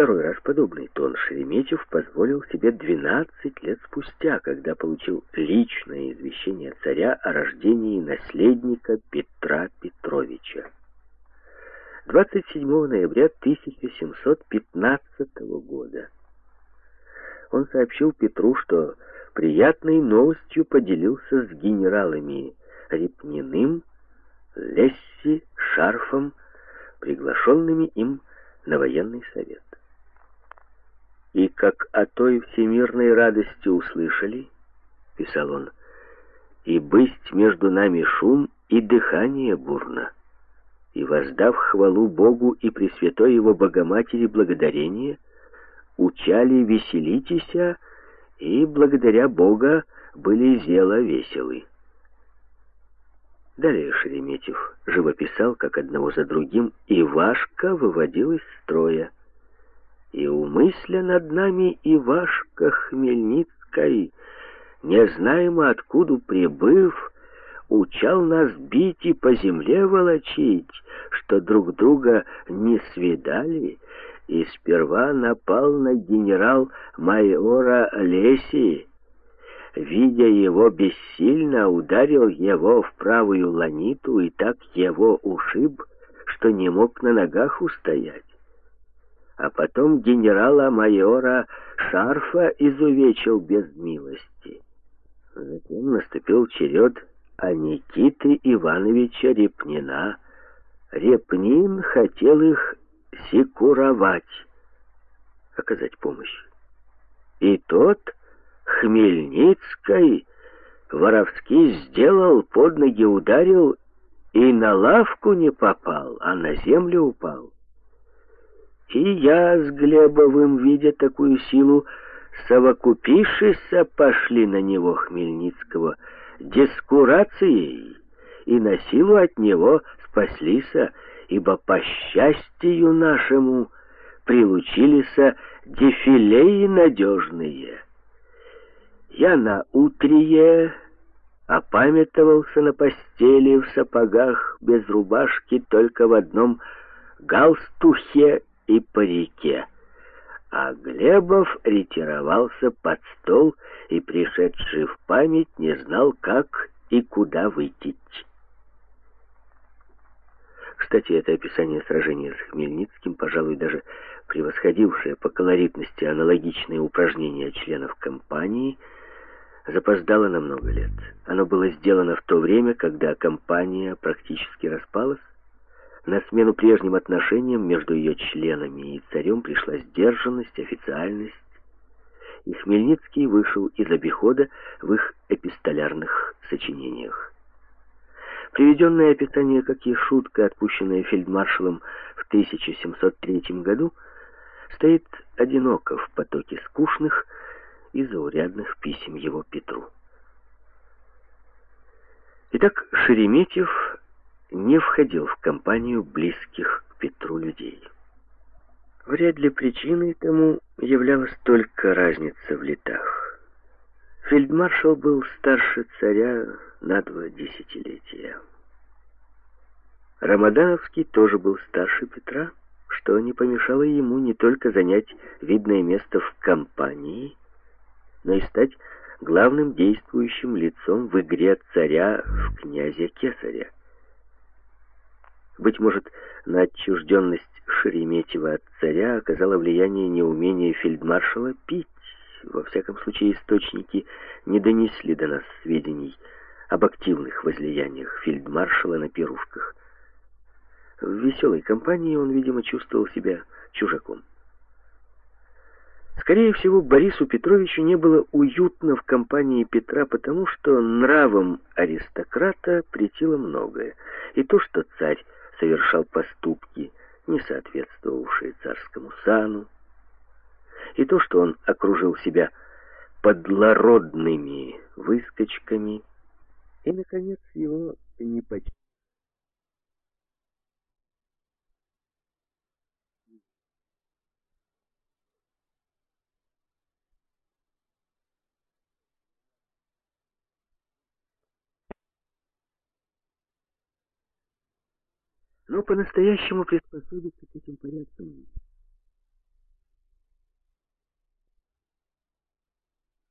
Второй раз подобный тон Шереметьев позволил себе 12 лет спустя, когда получил личное извещение царя о рождении наследника Петра Петровича. 27 ноября 1715 года он сообщил Петру, что приятной новостью поделился с генералами Репниным, Лесси, Шарфом, приглашенными им на военный совет. «И как о той всемирной радости услышали, — писал он, — и бысть между нами шум и дыхание бурно, и, воздав хвалу Богу и Пресвятой Его Богоматери благодарение, учали веселитеся, и, благодаря Бога, были зело веселы. Далее Шереметьев живописал, как одного за другим Ивашка выводил из строя. И умысля над нами Ивашка Хмельницкой, не знаемо откуда прибыв, учал нас бить и по земле волочить, что друг друга не свидали, и сперва напал на генерал-майора Леси, видя его бессильно, ударил его в правую ланиту и так его ушиб, что не мог на ногах устоять. А потом генерала-майора Шарфа изувечил без милости. Затем наступил черед а Никиты Ивановича Репнина. Репнин хотел их секуровать, оказать помощь. И тот Хмельницкой Воровский сделал, под ноги ударил и на лавку не попал, а на землю упал. И я с Глебовым, видя такую силу, совокупившись, пошли на него Хмельницкого дискурацией и на силу от него спаслися, ибо по счастью нашему прилучилися дефилеи надежные. Я на утрие опамятовался на постели в сапогах, без рубашки, только в одном галстухе и парике. А Глебов ретировался под стол и, пришедший в память, не знал, как и куда выйти. Кстати, это описание сражения с Хмельницким, пожалуй, даже превосходившее по колоритности аналогичные упражнения членов компании – запоздало на много лет. Оно было сделано в то время, когда компания практически распалась. На смену прежним отношениям между ее членами и царем пришла сдержанность, официальность. И Хмельницкий вышел из обихода в их эпистолярных сочинениях. Приведенное описание, как и шутка, отпущенная фельдмаршалом в 1703 году, стоит одиноко в потоке скучных, и заурядных писем его Петру. Итак, Шереметьев не входил в компанию близких к Петру людей. Вряд ли причиной тому являлась только разница в летах. Фельдмаршал был старше царя на два десятилетия. Рамадановский тоже был старше Петра, что не помешало ему не только занять видное место в компании, но и стать главным действующим лицом в игре царя в князя Кесаря. Быть может, на отчужденность Шереметьева от царя оказало влияние неумения фельдмаршала пить. Во всяком случае, источники не донесли до нас сведений об активных возлияниях фельдмаршала на пирушках. В веселой компании он, видимо, чувствовал себя чужаком. Скорее всего, Борису Петровичу не было уютно в компании Петра, потому что нравом аристократа претило многое. И то, что царь совершал поступки, не соответствовавшие царскому сану, и то, что он окружил себя подлородными выскочками, и, наконец, его непочтение. Но по-настоящему приспособиться к этим порядкам